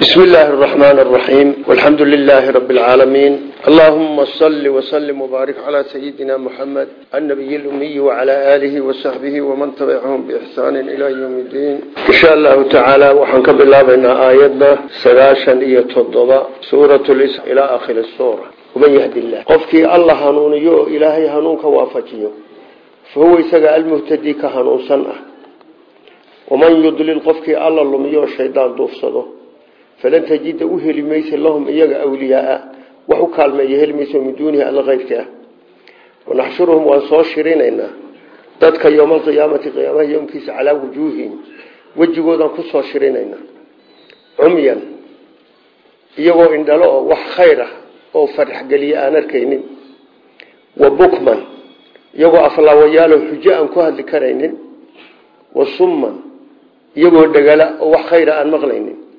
بسم الله الرحمن الرحيم والحمد لله رب العالمين اللهم صل وسلم وبارك على سيدنا محمد النبي الأمي وعلى آله وصحبه ومن تبعهم بإحسان إلى يوم الدين إن شاء الله تعالى وحنك بالله بين آياتنا سلاشا يتضبا سورة الإسر إلى آخر السورة ومن يهدي الله قفكي الله هنونيو إلهي هنونك وافتيو فهو يسقى المهتدي كهنون سنة ومن يضلل قفكي الله لميو الشيطان دوفصده falan tajida u heli maysa lahum iyaga awliyaaa wax u kaalmeeya heli maysa min duunihi alla keyrka ah. Wanaxshuruhum waan soo shirinaynaa dadka yowma alqiyaamati qiyaamaha yowmkiisa calaa wujuuhihim wejigoodaan ku soo shirinaynaa. Cumyan iyagoo indhalo oo wax khayr ah oo faraxgeliya aan arkaynin. Wa bukman iyagoo aflaawayaalo xujo aan ku hadli karaynin. Wa summan iyagoo dhegala oo wax khayra aan maqlaynin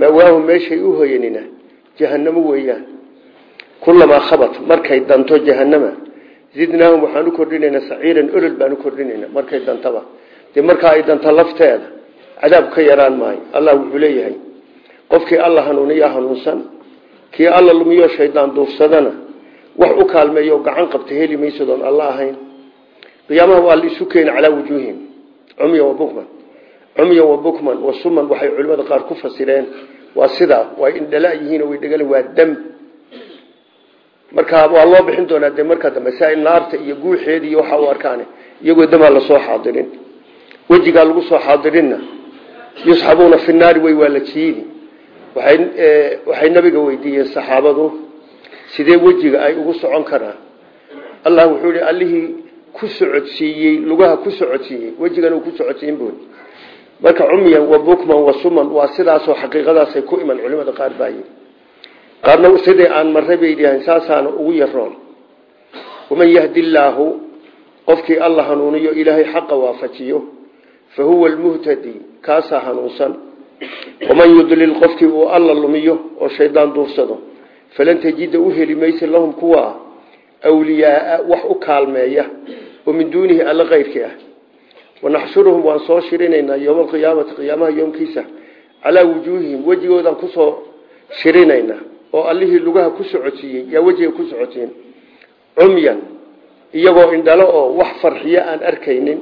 mawaahu meeshay u hoyanina jahanamo weeyaan. Kulamaa khabat markay danto jahanama zidnaahum waxaan u kordhinaynaa saciiran olol baan u kordhinaynaa markay dantaba. Dee markaa ay danto lafteeda cadaab ka yaraan maayo. Allah wuxuu leeyahay qofkii alla hanuuniya hanuunsan kii alla lumiyo shaydaan duufsadana wax u kaalmeeyo gacan qabta heli maysadoon alla ahayn. Qiyaamaha waa la isu keeni calaa bukman cumyan wa bukman wa suman waxay culimada qaar ku fasireen waa sidaa way indhala yihiin way dhegala waa dam. Marka waa loo bixin doonaa de markaa dambe si ay naarta iyo guuxeeda iyo waxa u arkaan iyagoo damaa la soo xaadirin. Wejigaa lagu soo xaadirinna yusxabuuna fi naari way waa la jiidi. Waay waxay nabiga weydiiyeen saxaabadu sidee wejiga ay ugu socon karaan? Allah wuxuu ihi allihii ku socodsiiyey lugaha ku socodsiiyey wejigan uu ku socodsiin buud marka cumyan wa bukman wa suman waa sidaasoo xaqiiqadaasay ku iman culimada qaar baayi qaarna sidai aan marray bay dhahaen saasaana ugu yaroon waman yahdi illaahu qofkii alla hanuuniyo ilaahay xaqa waafajiyo fa huwa almuhtadi kaasaa hanuunsan. Waman yudlil qofkii uu alla lumiyo oo shaydaan duufsado falan tajida u heli maysa lahum kuwa awliyaaa wax u kaalmeeya oo min duunihi alla keyrkii ah wanaxshuruhum waan soo shirinaynaa yowma alqiyaamati qiyaamaha yoomkiisa calaa wujuuhihim wejigoodaan ku soo shirinaynaa oo allihii lugaha ku socodsiiyey yaa wejiga ku socodsiin cumyan iyagoo indhalo oo wax farxiyo aan arkaynin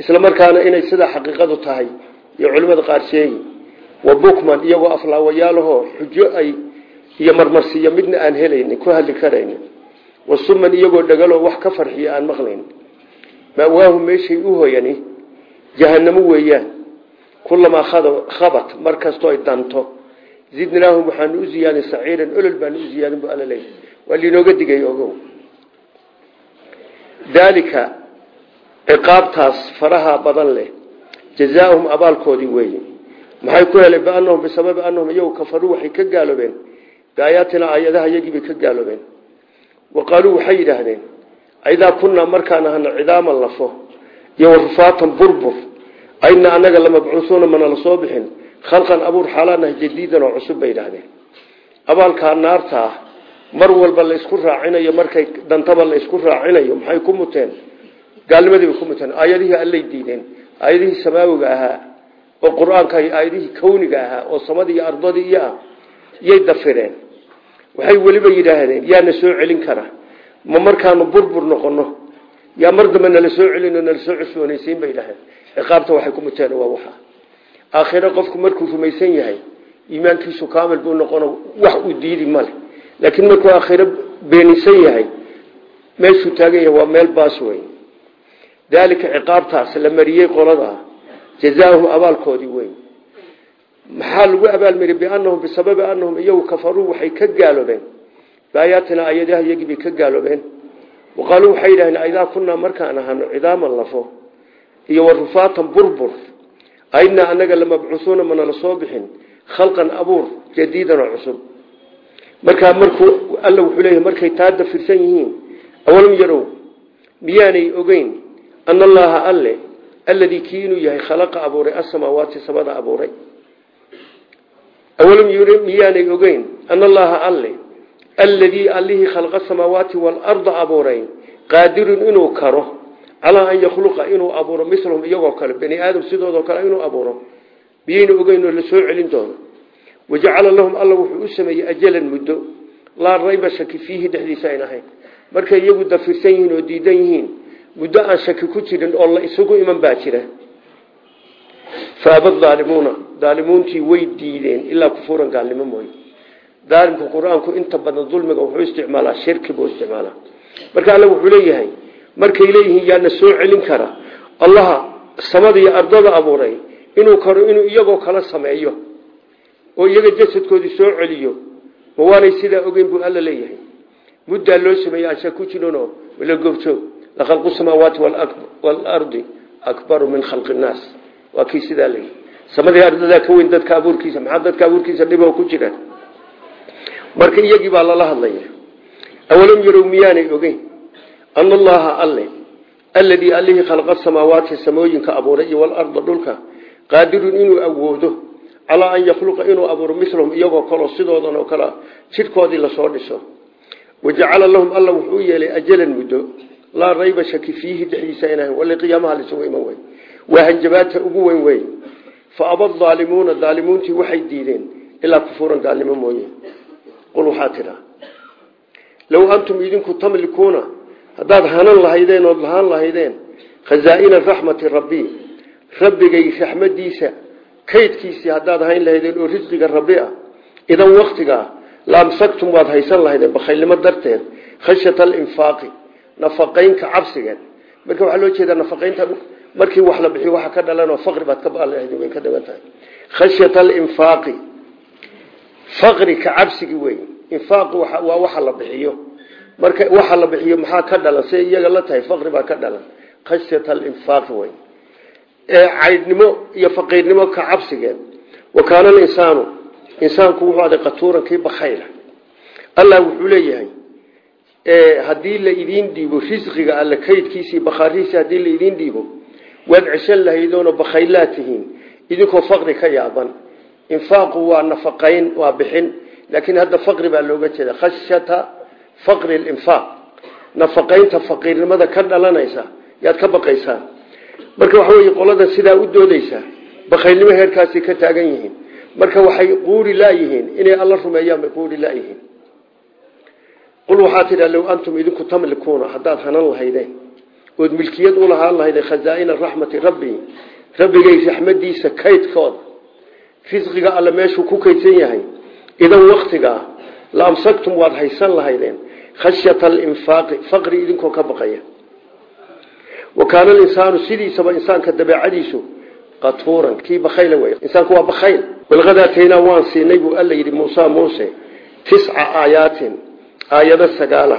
isla markaana inay sidaa xaqiiqadu tahay iyo culimmada qaar sheegi wa bukman iyagoo aflaawayaalahoo xujo ay iyo marmarsiiyo midna aan helaynin ku hadli karaynin wa suman iyagoo dhagaloo wax ka farxiyo aan maqlaynin mawaahu meeshay u hoyani jahanamo weeyaan. Kulamaa khabat mar kastoo ay danto. Zidnaahum waxaanu u ziyaadin saciiran olol baanu u ziyaadin bu alla leey waa liinooga digay ogow. Daalika ciqaabtaas faraha badan leh. Jazaahum abaalkoodii weeye maxay ku helay bianahum bisababi anahum iyagu kafaruu waxay ka gaaloobeen. Biaayaatina aayadaha iyagiibay ka gaaloobeen. Wa qaaluu waxay yidhaahdeen idaa kunaa markaan ahana cidaaman lafo iyo warufaatan burbur ayna anaga lamabcuusuuna mana la soo bixin khalqan abuur xaalaanaha jadiidan cusub bay idhahdeen abaalkaa naarta ah mar walba laysku raacinayo markay dantaba laysku raacinayo maxay ku muteen gaalnimadiibay ku muteen aayadihii allay diideen aayadihii samaawiga ahaa oo qur'aanka aayadihii kawniga ahaa oo samadii iyo ardadii iyo ah yay dafireen waxay weliba yidhaahdeen yaana soo celin kara ma markaanu burbur noqono yaa mar dambe nala soo celino nala soo cusboonaysiin bay dhaheen ciqaabta waxay ku muteen waa waxa. Aakhiro qofku markuu rumaysan yahay iimaankiisu kaamil buu noqono wax uu diidi male laakiin markuu aakhiro beenisan yahay meeshuu taagan yahay waa meel baas weyn. Daalika ciqaabtaas la mariyey qolada jazaahum abaalkoodii weyn. Maxaa lagu abaalmariyey bianahum bisababi anahum iyagu kafaruu waxay ka gaaloobeen biaayaatina ayadaha iyagii ka gaaloobeen. Waqaaluu waxay yidhahdeen idaa kunaa markaan ahano cidaaman lafo iyo warufaatan burbur. Aynaa anaga lamabcuusuuna mana la soo bixin. Khalqan abuur jadiidan cusub. Markaa markuu alla wuxuu leeyahay markay taa dafirsan yihiin awalam yarow miyaanay ogeyn ana allaha alle alladii kii inuu yahay khalaqa abuuray asamaawaati samada abuuray. Awalam miyaanay ogeyn ana alle alladii allihii khalqa samaawaati waalarda abuuray qaadirun inuu karo calaa an yakhluqa inuu abuuro mislahum iyagoo kale bani aadam sidoodoo kale inuu abuuro miyayna ogeyn oo la soo celin doono wajacala lahum alla wuxuu u sameeyey ajalan muddo laa rayba shaki fiihi dhexdiisa ayn ahayn markay iyagu dafirsan yihiin oo diidan yihiin muddo aan shaki ku jirin oo la isugu iman baa jira faaba aalimuuna daalimuuntii way diideen ilaa kufuuran gaalnimo mooye daalimka qur'aanku inta badan dulmiga wuxuu isticmaalaa shirki buu isticmaalaa. Marka alle wuxuu leeyahay markay leeyihiin yaana soo celin kara. Allaha samada iyo ardada abuuray inuu karo inuu iyagoo kala sameeyo oo iyaga jasadkoodii soo celiyo. Ma waanay sidaa ogeyn buu alla leeyahay. Muddaa loo sameeyey asha ku jirinoo wala goobjoog lakhalqu samaawaati waalardi akbaru min khalqi nnaas. Waa kii sidaa leeyahy samadii ardadaa ka weyn dadka abuurkiisa maxaa dadka abuurkiisa dhiboo ku jira marka iyagii baa lala hadlaya. Awalam yarow miyaanay ogeyn? Ana allaha alle alladii allihii khalqa samaawaati samooyinka abuuray iyo walarda dhulka qaadirun inuu awoodo calaa an yakhluqa inuu abuuro milahum iyagoo kaloo sidoodan oo kale jidhkoodii la soo dhiso. Wajacala lahum alla wuxuu yeelay ajalan muddo laa rayba shaki fiihi dhexdiisa inahan wali qiyaamaha lisugu iman wey waa hanjabaadta ugu weyn wey fa aba aalimuuna daalimuuntii waxay diideen ilaa kufuuran gaalnimo mooye qul waxaa tidhaa low antum idinku tamlikuuna haddaad hanan lahaydeen ood lahaan lahaydeen khazaa-ina raxmati rabbi rabbigay raxmadiisa kaydkiisii haddaad hayn lahaydeen oo risqiga rabbi ah idan waktigaa laamsagtum waad haysan lahaydeen bakhaylnimo darteed khashyata alinfaaqi nafaqaynka cabsigeed. Marka waxaa loo jeedaa nafaqaynta markii wax la bixiyo waxa ka dhalanoo faqri baad ka baalahd way ka dhigan tahay. Khashyata alinfaaqi faqri ka cabsigi wey infaaqu waa waxa la bixiyo. Marka waxa la bixiyo maxaa ka dhalan? Si iyaga la tahay faqri baa ka dhalan. Khashyata alinfaaqi wey ee caydhnimo iyo faqiirnimo ka cabsigeed wa kaana insaanku wuxuu aday qatuuran kii bakhayla allah wuxuu leeyahay haddii la idiin dhiibo risqiga alle kaydkiisii bakhaarihiisi haddii la idiin dhiibo waad ceshan bakhaylaa tihiin idinkoo faqri ka yaaban infaaqu waa nafaqayn waa bixin. Laakiin hadda faqri baa looga jeeda khashyata faqri linfaaq nafaqaynta faqiirnimada ka dhalanaysa yaad ka baqaysaan marka waxa wey qolada sidaa u doodeysa bakhaylnimo heerkaasi ka taagan yihiin. Marka waxay quuri laayihiin inay alla rumeeyaan bay quuri laayihiin qul waxaa tidha low antum idinku tamlikuuna haddaad hanan lahaydeen. Ood milkiyad u lahaan lahaydeen khazaa-ina raxmati rabbi. Rabbigay raxmadiisa kaydkooda risqiga alle meeshuu ku kaydsan yahay. Idan waktigaa la amsagtum waad haysan lahaydeen. Khashyata alinfaaqi faqri idinkoo ka baqaya. Wa kaana alinsaanu sidiisaba insaanka dabeecadiisu qatuuran. Kii bakhayla wey insaanku waa bakhayl walqadaataynaa waan siinay buu alla yidhi muusa muuse tisca aayaatin aayado sagaala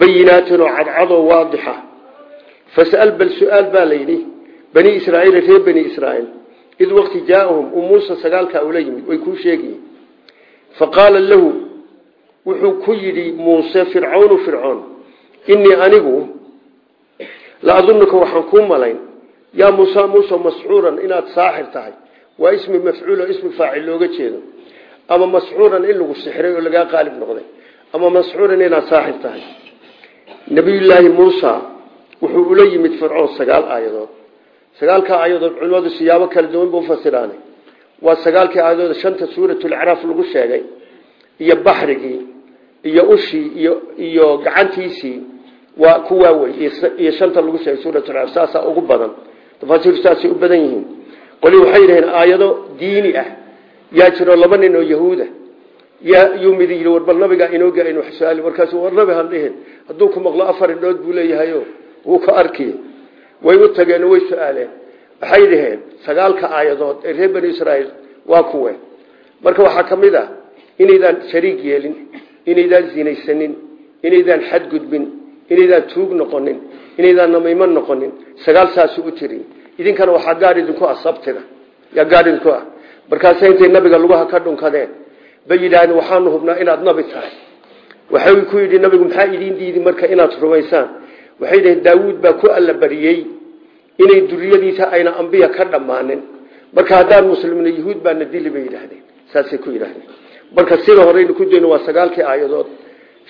bayinaatin oo cadcadoo waadixa. Fas'al bal su'aal baa layidhi bani israaiil reer bani israaiil id waqti jaaahum uu muuse sagaalkaa ula yimid way kuu sheegiyen fa qaala lahu wuxuu ku yidhi muuse fircawnu fircoon inii anigu la adunuka waxaan kuu malayn. Yaa muusa muuse mascuuran inaad saaxir tahay. Waa ismi mafcuul oo ismi faacil looga jeedo. Ama mascuuran in lagu sixray oo lagaa qaalib noqday. Ama mascuuran inaad saaxir tahay. Nabiyullaahi muusa wuxuu ula yimid fircoon aayadood sagaalkaa aayadood culimadu siyaabo kala duwan bu ufasiraan waa sagaalkii aayadood shanta suuratulcraaf lagu sheegay iyo baxrigii iyo ushii iyo iyo gacantiisii. Waa kuwaa wey iyo shanta lagu sheegay suuratulcraaf saasaa ugu badan. Tafaasiir saasay u badan yihiin. Qoli waxay yidhaheen aayado diini ah. Yaa jiro laba nin oo yahuuda yaa yuu mid yidhi warbal nabigaa inooga aynu su'aali. Markaasu war nabi hadduu ku maqlo afar indhood buu leeyahayo wuu ka arki way u tageen way su'aaleen. Waxay dhaheen sagaalka aayadood ee reer bani israaiil waa kuwe. Marka waxaa ka mid ah inaydaan shariig yeelin inaydaan zinaysanin inaydaan xadgudbin inaydaan tuug noqonin inaydaan namayman noqonin sagaal saasu u tiri. Idinkana waxaa gaar idinku ah sabtiga yaa gaar idinku ah. Markaasa intay nabiga lugaha ka dhunkadeen bay yidhaahdeen waxaanu hubnaa inaad nabi tahay. Waxay ku yidhi nabigu maxaa idiin diidi marka inaad rumaysaan waxay dhaheen daawuud baa ku alla bariyey inay duriyadiisa ayna ambiya ka dhammaanin. Marka haddaan muslimna yuhuud baana dili bay yidhaahdeen saasay ku yidhaahdeen. Marka sida horeynu ku dayno waa sagaalkii aayadood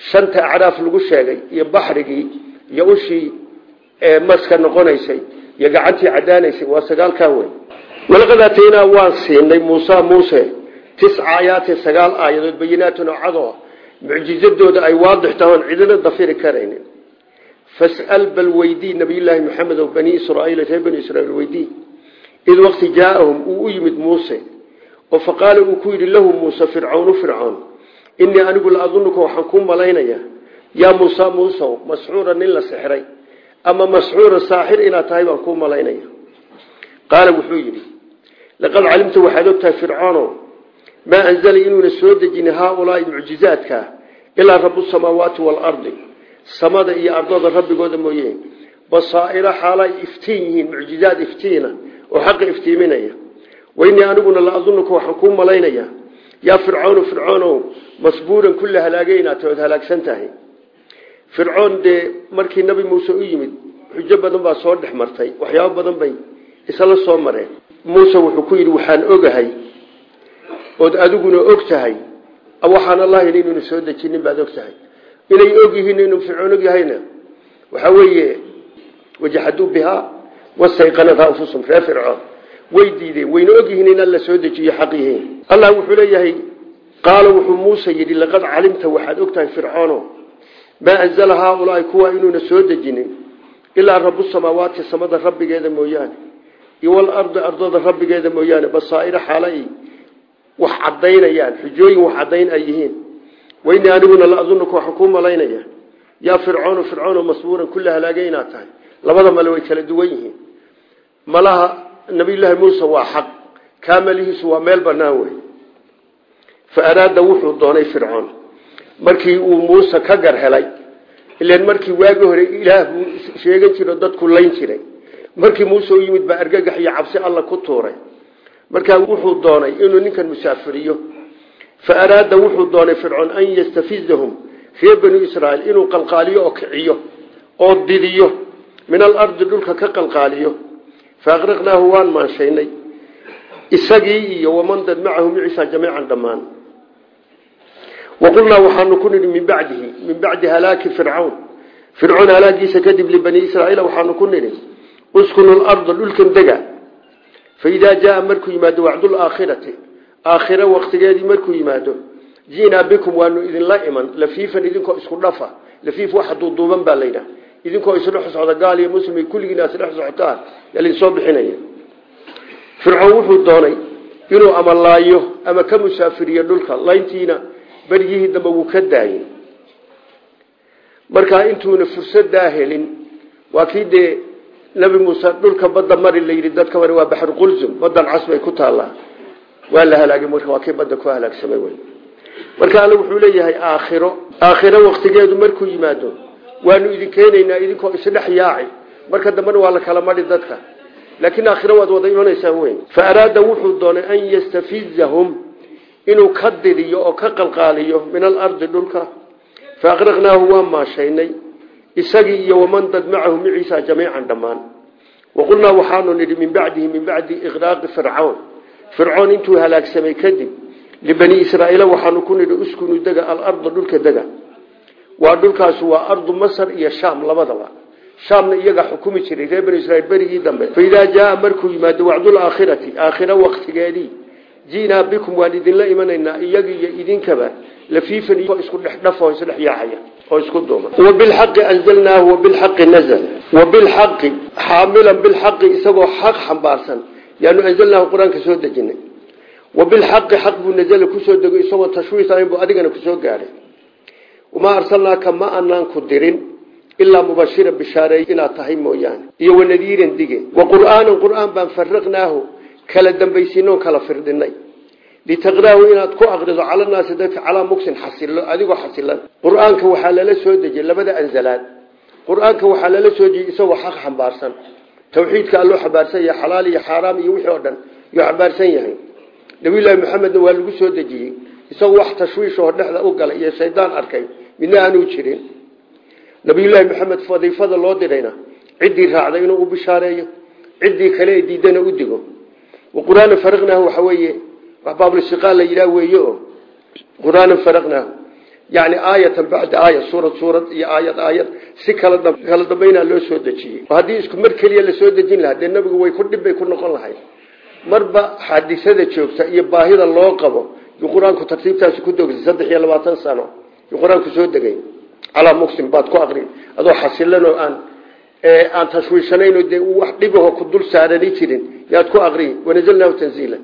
shanta acraaf lagu sheegay iyo baxrigii iyo ushii maska noqonaysay iyo gacantii cadaanaysay waa sagaalkaa wey walaqad aataynaa waan siinay muusa muuse tisca aayaatin sagaal aayadood bayinaatun oo cadoo mucjizadooda ay waadix tahoon cidina dafiri karaynin fas'al bal weydii nabiyullaahi maxamed oo bani israaiil reer bani israiil weydii id waqti jaaahum uu u yimid muuse oo faqaala uu ku yidhi lahu muuse fircawnu fircoon inii anigu la adunuka waxaan kuu malaynayaa. Yaa muusa muusow masxuura nin la sixray ama masxuura saaxir inaad tahay baan kuu malaynaya qaala wuxuu yidhi laqad calimta waxaad ogtahay fircoono maa anzala inuuna soo dejin haaulaai mucjizaadka ilaa rabu samaawaati waalardi samada iyo ardada rabbigooda mooye. Basaa'ira xaala ay iftiin yihiin mucjizaad iftiina oo xaqa iftiiminaya. Wainii aniguna la adunuka waxaan kuu malaynayaa yaa fircawnu fircoonow masbuuran kulla halaagay inaad tahay ood halaagsan tahay. Fircoon dee markii nabi muuse u yimid xujo badan baa soo dhex martay waxyaabo badan bay isla soo mareen. Muuse wuxuu ku yidhi waxaan ogahay ood adiguna og tahay waxaan allah yidhi inuuna soo dejinin baad og tahay inay og yihiin inuu fircoon og yahayna. Waxaa weeye wajaxaduu bihaa wastayqanathaa anfusum reer fircoon. Way diideen wayna og yihiin in alla soo dejiyo xaq allah wuxuu leeyahay qaala wuxuu muuse yidhi laqad calimta waxaad og tahay fircoono maa anzala haaulaai kuwa inuuna soo dejinin ilaa rabu samaawaati samada rabbigeeda mooyaane iyo walardi ardada rabbigeeda mooyaane basaa'ira xaala ay wax cadaynayaan xujooyin wax cadayn ay yihiin waynii aniguna la adunuka waxaan kuu malaynaya. Yaa fircoonu fircoon masbuuran kulla halaagay inaad tahay. Labada male way kala duwan yihiin. Malaha nabiyullaahi muuse waa xaq. Kaamalihiisu waa meel banaan wey fa araada wuxuu doonay fircoon. Markii uu muuse ka gar helay ilan markii waagi hore ilaah buu sheegan jiro dadku layn jiray. Markii muuse u yimid baa argagax iyo cabsi alla ku tuuray. Markaa wuxuu doonay inuu ninkan musaafiriyo fa araada wuxuu doonay fircoon an yastafizahum reer banu israaiil inuu qalqaaliyo oo kiciyo oo didiyo min alardi dhulka ka qalqaaliyo fa aqraqnaahu waan maanshaynay isagii iyo waman dad macahu miciisa jamiican dhammaan waqulnaa waxaanu ku nidhi min bacdihi min bacdi halaaki fircawn fircoon halaagiisa kadib libani israaiil waxaanu ku nidhi uskunu larda dhulkan aakhira waktigeedii markuu yimaado ji'naa bikum waanu idinla iman. Lafiifan idinkoo isku dhafa. Lafiif waxa duuduuban baa laydhaha idinkoo isdhex socda gaal iyo muslim kulligiina isdhex socotaan yalinsoo bixinaya. Fircoon wuxuu doonay inuu ama laayo ama ka musaafiriyo dhulka. Layntiina berigihii dambe wuu ka daayey markaa intuuna fursadaa helin waa kii dee nabi muuse dhulka badda mari la yidhi dadka mari waa baxru qulsum badan cas bay ku taallaa waa la halaagay marka waa kii badda ku halaagsamay wey marka alle wuxuu leeyahay aakhiro. Aakhiro waktigeedu markuu yimaado waanu idin keenaynaa idinkoo isdhex yaaci marka dambena waa la kala mari dadka. Laakiin aakhiro waad wada imanaysaan wey fa araada wuxuu doonay an yastafizahum inuu ka didiyo oo ka qalqaaliyo min alardi dhulka. Fa aqraqnaahu waan maashaynay isagii iyo waman dad macahu miciisa jamiican dhammaan. Waqulnaa waxaanu nidhi min bacdihi min bacdi iqraaqi fircawn fircoon intuu halaagsamay kadib libani israaiil waxaanu ku nidhi uskunu dega alarda dhulka dega. Waa dhulkaasi waa ardu masar iyo shaam labadaba. Shaamna iyaga xukumi jiray reer bani israiil berigii dambe. Faidaa jaaa markuu yimaado wacdulaakhirati aakhira waktigeedii ji'naa bikum waan idinla imanaynaa iyaga iyo idinkaba lafiifan isku dhex dhafo isdhex yaacaya oo isku duuma wabilxaqi anzalnaahu wabilxaqi nazl wabilxaqi xaamilan bilxaqi isagoo yaanu anzalnaahu qur'aanka soo dejinay. Wabilxaqi xaq buu nazla ku soo dego isagoo tashwiis ahayn buu adigana ku soo gaadhay wamaa arsalnaaka ma anaan ku dirin ilaa mubashira bishaareey inaad tahay mooyaane. Iyo wanadiiran dige wa qur'aanan qur'aan baan faraqnaahu kala dambaysiinoon kala firdhinay litaqraahu inaad ku aqrido cala naasi dadka calaa mugsin xasilo adigoo xasilan qur'aanka waxaa lala soo dejiyey labada anzalaad. Qur'aanka waxaa soo dejiyey isagoo tawxiidka alloo xambaarsan yahay xalaal iyo xaaraam iyo wixii oo dhan yuu xambaarsan yahay. Nabiyullaahi maxamedna waa lagu soo dejiyey isagoo wax tashwiishoo dhexda u galay iyo shaydaan arkay midna aanuu jirin. Nabiyullaahi maxamed fadiifada loo dirayna ciddii raacday inuu u bishaareeyo ciddii kale ee diidana u digo. Qur'aana faraqnaahu waxa weeye waxbaabulsiqaal la yidhaah weeye oo faraqnaahu yani aayatan bacda aaya suurad suurad iyo aayad aayad si kala dambaynaa loo soo dejiyey haddii isku mar keliya la soo dejin lahaa dee nabigu way ku dhibbay ku noqon lahayd marba xadisada joogta iyo baahida loo qabo yuu qur'aanku tartiibtaasi ku dogsay saddex iyo labaatan sano. Yuu qur'aanku soo degay. Calaa muksin baad ku aqri adoo xasilan oo aan aan tashwiishanayn dee wax dhibaho ku dul saarani jirin yaad ku aqri wanazalnaahu tanziila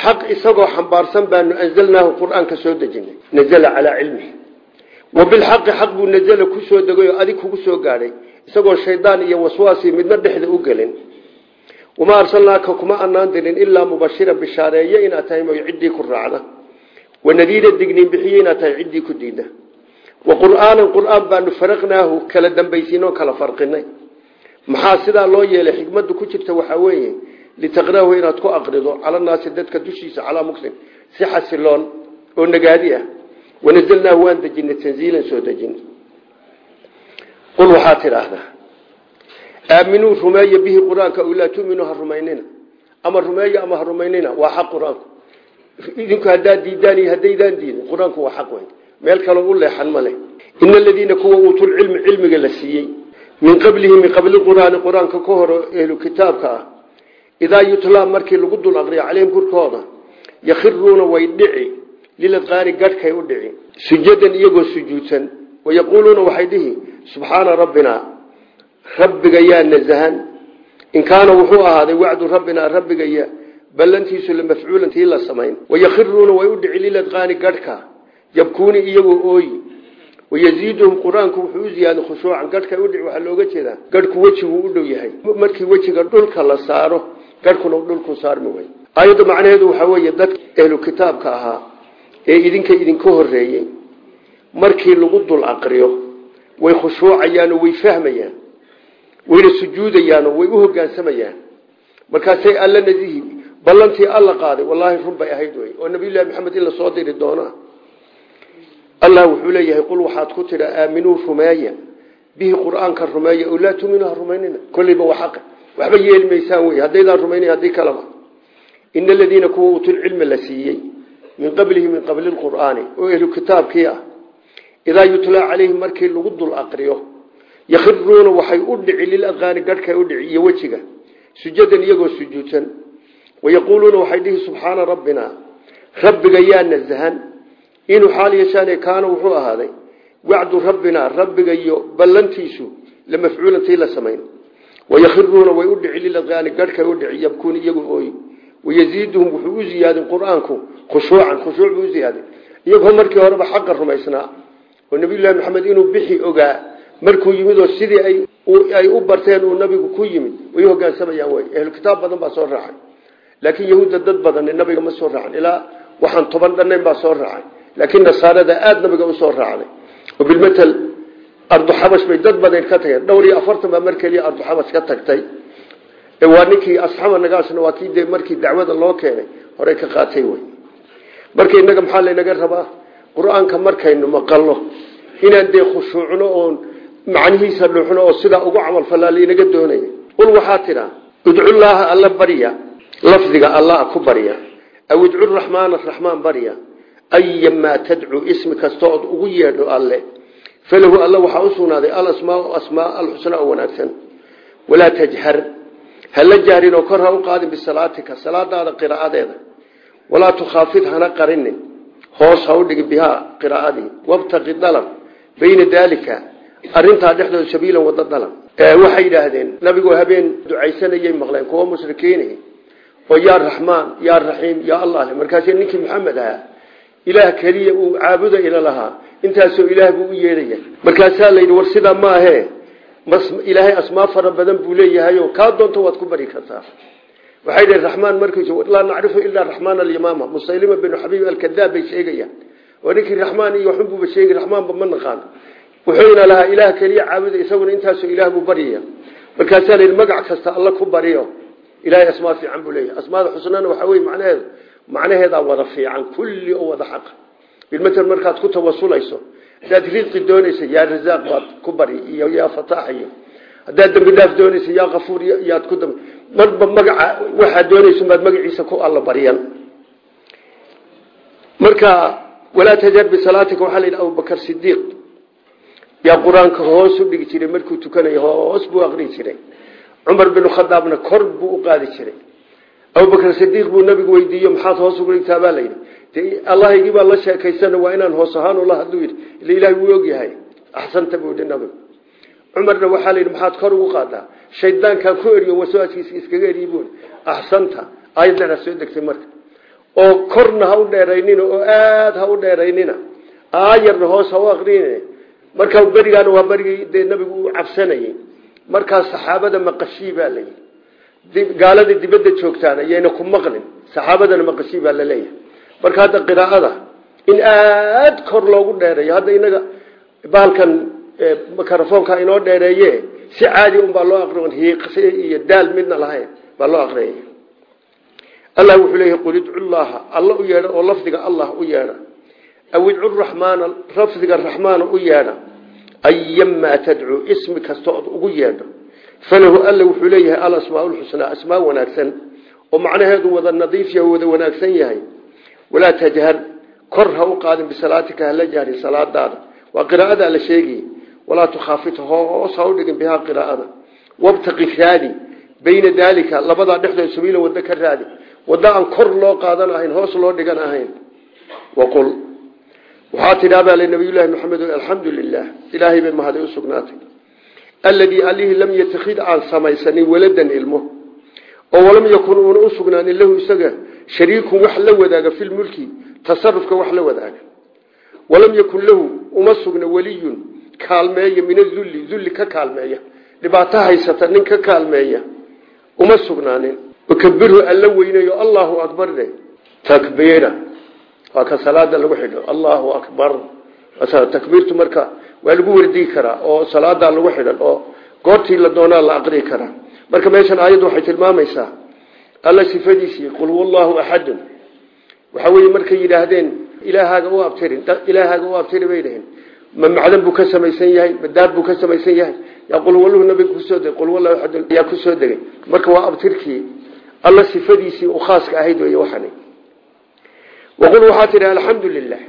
xaq isagoo xambaarsan baanu anzalnaahu qur'aanka soo dejinay nazala calaa cilmihi. Wa bilxaqi xaq buu nazala ku soo degay oo adig kugu soo gaadhay isagoo shaydaan iyo waswaasi midna dhexda u gelin. Wamaa arsalnaaka kuma anaan dirin ilaa mubashiran bishaareeye inaad tahay mooy ciddii ku raacda. Wanadiira digniin bixiye inaad tahay ciddii ku diida. Wa qur'aanan qur'aan baanu faraqnaahu kala dambaysiin kala farqinay maxaa sidaa loo yeelay xikmaddu ku jirta waxaa litaqra'ahu inaad ku aqrido cala naasi dadka dushiisa calaa muksin si xasiloon oo nagaadi ah wanazalnaahu waan dejinay tanziilan soo dejin qul waxaad tidhaahdaa aaminuu rumeeya bihi qur'aanka o laa tuminuu ha rumaynina ama rumeeya ama ha rumaynina waa xaq qur'aanku idinku haddaad diidaan iyo haddaydaan diidin qur'aanku waa xaq wey meel kaloo u leexan ma leh ina aladiina kuwa cilmiga ehlu kitaabka ah idaa yutlaa markii lagu dul aqriyo caleyhim korkooda yakhiruuna way dhici. Liladqaani gadhkay u dhici. Sujadan iyagoo sujuudsan. Wayaquuluuna waxay dhihi subxaana rabbina rabbiga yaa nazahan in kaana wuxuu ahaaday wacdu rabbinaa rabbigaya ballantiisu lamafcuulan tii la samayn. Wayakhiruuna way u dhici liladqaani gadhka. Yabkuuni iyagoo ooyi. Wayaziiduhum qur'aanku wuxuu u ziyaaday khushuucan gadhka udhici waxaa looga jeedaa gadhku wejiguu u dhow yahay. Markii wejiga la saaro gadhkuna dhulku saarmi way aayadda macnaheedu waxaa weeye dadka ehlu kitaabka ahaa ee idinka idinka horeeyey markii lagu dul aqriyo way khushuucayaanoo way fahmayaan wayna sujuudayaanoo way u hogaansamayaan. Markaasay alla nadihi ballantii alla qaaday wallaahi run bay ahayd wey oo nabiyullahi maxamed in la soo diri doona allah wuxuu leeyahay qul waxaad ku tidha aaminuu rumeeya bihi qur'aanka rumeeya oo rumaynina kollayba waa xaq waxba yeeli maysaan wey haddaydaan rumaynayn haddii kaleba ina aladiina kuwa uutulcilmi la siiyey min qablihi min qabli lqur'aani oo ehlu kitaabkii ah idaa yutlaa calayhim markii lagu dul aqriyo yakhiruuna waxay u dhici liladqaani gadhkay u dhici iyo wejiga sujadan iyagoo sujuudsan wayaquuluuna waxay dhihi subxaana rabbina rabbiga yaa nazahan inuu xaal yeeshaane kaana wuxuu ahaaday wacdu rabbinaa rabbiga iyo ballantiisu la mafcuulantii la samayn wayakhiruuna way u dhici liladqaani gadhkay u dhici yabkuun iyagu ooyi wayaziiduhum wuxuu u ziyaadin qur'aanku khushuucan khushuuc buu u ziyaaday iyagoo markii horeba xaqa rumaysnaa oo nabiyullahi maxamed inuu bixi ogaa markuu yimid oo sidii ay u barteen uu nabigu ku yimid way hogaansamayaan wey ehlu kitaab badan baa soo raacay laakiin yahuudda dad badan nabiga ma soo raacan ilaa waxaan toban dhannayn baa soo raacay laakiin nasaarada arduxabash bay dad badan ka tageen. Dhowr iyo afartan baa mar keliya arduxabash ka tagtay. Waa ninkii asxaaba nagaasna waa kii markii dacwada loo keenay horey ka qaatay wey marka innaga maxaa laynaga rabaa? Qur'aanka markaynu maqalno. Inaan dee khushuucno oon macnihiisa dhuuxno oo sidaa ugu camalfalaa laynaga doonaya. Qul waxaa tidhaa idcullaaha alla barya lafdiga allah ku barya aw idcu raxmaana raxmaan barya ayamaa tadcu ismi kasta ugu yeedho alle falahu alla waxaa u sugnaaday alasmaau asmaa alxusnaa oo wanaagsan walaa tajhar hala jahrin oo kor ha u qaadin bisalaatika salaadaada qiraa'adeeda walaa tukhaafid hana qarinin hoos ha u dhigin bihaa qiraa'adii wabtaqi dalab bayna daalika arintaa dhexdooda sabiilan wada dalab waxay yidhaahdeen nabigoo habeen ducaysanayay maqleen kuwa mushrikiinihi oo yaa raxmaan yaa raxiim yaa allah markaas ninkii maxamed ahaa ilaah keliya uu caabuda ila lahaa. Intaasoo ilaah buu u yeedhaya. Markaasaa layidhi war sidaa ma ahee? Ilaahay asmaa fara badan buu leeyahayo kaa doonto waad ku bari kartaa. Waxay dhihi raxmaan markiisu laa nacrifu ilaa raxmaan alyamaama. Musaylima binu xabiib alkadaab bay sheegayaan. Oo ninkii raxmaan iyo xunbuuba sheegi raxmaanba ma naqaan. Wuxuuna lahaa ilaah keliya caabuda isaguna intaasoo ilaah buu baryaya markaasaa layidhi magac kasta alla ku baryo ilahay asmaa fiican buu leeyahay. Asmaada macnaheedaa wada fiican kulli oo wada xaqa bilmatel markaad ku tawasulayso haddaad risqi doonaysa yaa rasaaq baad ku bari iyo yaa fataax iyo haddaad dambi dhaaf doonaysa yaa kafuur yaad ku dambi marba magaca waxaad doonaysa baad magaciisa ku alla baryan marka walaa tajar bisalaatika waxaa la yidhi abubakar sidiiq yaa qur'aanka hoos u dhigi jiray markuu tukanayo hoos buu aqrii jiray. Cumar binu khadaabna kor buu u qaadi jiray abubakr sidiiq buu nabigu weydiiye maxaad hoos ugu dhigtaa? Baa layidhi de allahaygii baa la sheekaysana waa inaan hoos ahaan ula hadlu yidhi. Ila ilahay wuu ogyahay axsanta buu yidhi nabigu. Cumarna waxaa layidhi maxaad kor ugu qaadaa? Shaydaankaan ku eriyo waswaaskiisa iskaga eriye buu axsanta ayaddana soo degtay marka. Oo korna ha u dheeraynina oo aada ha u dheeraynina. Aayarna hoos ha u aqrine. Markaa berigaana waa berigii dee nabigu uu cabsanayey gaalada dibadda joogtaan ayayna ku maqlin. Saxaabadana maqashii baa la leeyahay. Marka hadda qiraa'ada in aad kor loogu dheereeyo hadda inaga bahalkan mikrofoonka inoo dheereeye si caadi un baa loo aqri hiiqsi iyo daal midna lahayn baa loo aqriyay allah wuxuu leeyahay qul idcu llaha u yeedha oo lafdiga allah u yeedha. Aw idcu raxmaana lafdiga raxmaana u yeedha. Ayamaa tadcuu ismi kasta ood ugu yeedho falahu alla wuxuu leeyahay alasmaa lxusnaa asmaa wanaagsan oo macnaheedu wada nadiif yahay wada wanaagsan yahay. Walaa tajhar kor ha u qaadin bisalaatika hala jahrin salaadaada. Waa qiraa'ada la sheegay walaa tukhaafit hoos ha u dhigin bihaa qiraa'ada. Wabtaqi raadi bayna daalika labadaa dhexdood sabiila waddo ka raadi. Waddo aan kor loo qaadan ahayn hoos loo dhigan ahayn. Waqul waxaa tidhaa baa le nabiyullaahi lilah ilaahay bay mahaday alladii allihii lam yatakid aan samaysanin waladan ilmo oo walam yakun uuna u sugnaanin lahu isaga shariikun wax la wadaaga filmulki tasarufka wax la wadaaga. Walam yakun lahu uma sugna weliyun kaalmeeya min adulli dulli ka kaalmeeya. Dhibaato haysata nin ka kaalmeeya uma sugnaanin. Wakabirhu alla weynayo allahu akbar de. Takbiira. Waa ka salaada lagu xidho. Allahu akbar waa lagu wardigi karaa oo salaadaa lagu xidhan oo goortii la doonaa la aqrii karaa. Marka meeshan aayaddu waxay tilmaamaysaa alla sifadiisii qul huwallahu axadun waxa weye markay yidhaahdeen ilaahaaga u abtirin ilaahaaga u abtiri bay dhaheen. Ma macdan buu ka samaysan yahay ma buu ka samaysan yahay. Yaa qul huwallahu nabiga ku soo degay qul huwallahu axadun yaa ku soo degay. Marka waa abtirkii alla sifadiisii u khaaska ahayd wey waxani. Waqul waxaa tidhi alxamdu lilah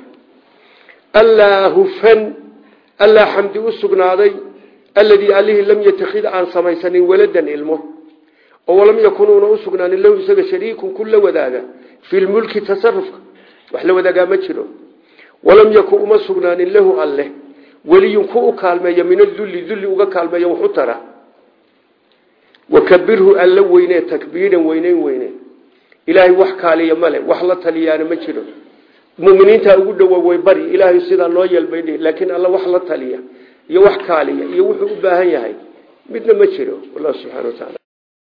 allaa allaa xamdi u sugnaaday alladii allihii lam yatakid aan samaysanin waladan ilmo. Oo walam yakun uuna u sugnaanin lahu isaga shariikun ku la wadaaga. Fi lmulki tasarufka wax la wadaagaa ma jiro. Walam yakun uma sugnaanin lahu alleh weliyun ku u kaalmeeya min adulli dulli uga kaalmeeya waxu tara wakabirhu alla weyne takbiiran weyneyn weyne ilaahay wax kaaliya male wax la taliyaana ma jiro muminiinta ugu dhowa way bari. Ilaahay sidaa noo yeelbay laakiin alla wax la taliya iyo wax kaaliya iyo wuxuu u baahan yahay. Midna ma jiro wallahu subxana taala